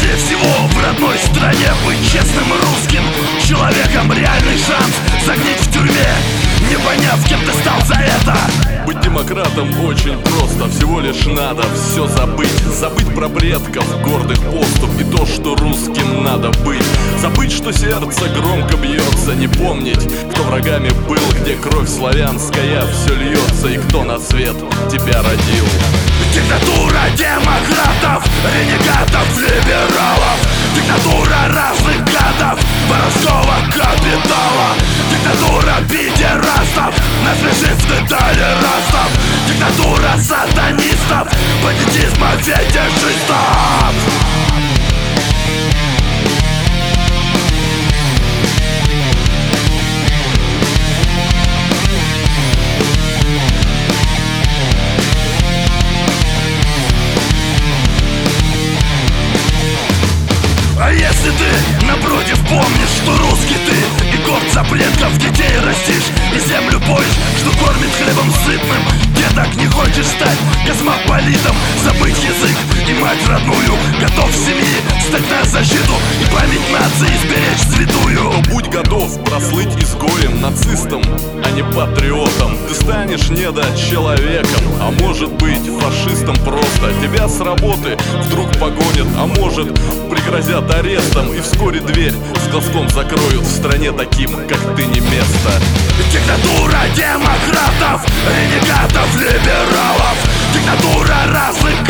Прежде всего в родной стране быть честным русским Человеком. Реальный шанс загнить в тюрьме Не поняв, кем ты стал за это. Быть демократом очень просто. Всего лишь надо все забыть. Забыть про предков гордых пор что русским надо быть. Забыть, что сердце громко бьется Не помнить, кто врагами был Где кровь славянская все льется И кто на свет тебя родил. Диктатура демократов, ренегатов, либералов. Диктатура разных гадов, воровского капитала. Диктатура пидерастов, нас лежит толерастов Диктатура сатанистов, бандитизма фетишистов напротив, помнишь, что русский ты И горд за предков детей растишь И землю поешь, что кормит хлебом сытным. Деток не хочешь стать космополитом Забыть язык и мать родную Готов в семьи стать на защиту И память нации сберечь святую готов прослыть изгоем, нацистом, а не патриотом. Ты станешь недочеловеком, а может быть фашистом просто. Тебя с работы вдруг погонят, а может пригрозят арестом. И вскоре дверь с глазком закроют в стране таким, как ты не место. Диктатура демократов, ренегатов, либералов. Диктатура разных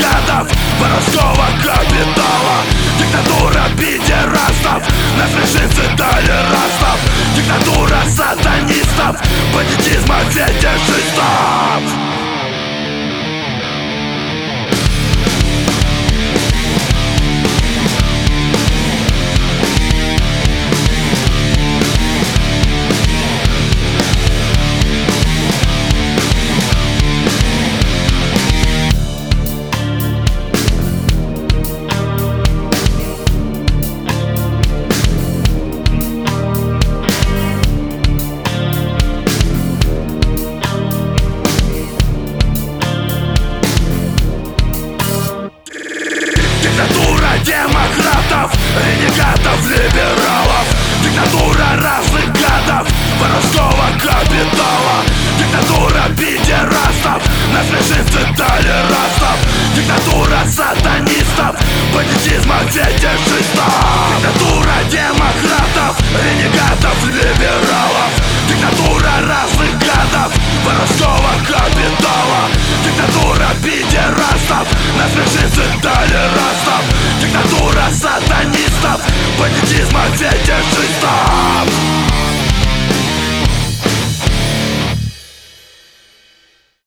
ренегатов, либералов Диктатура разных гадов, воровского капитала Диктатура пидерастов, нас лишит толерастов Диктатура сатанистов, бандитизма фетишистов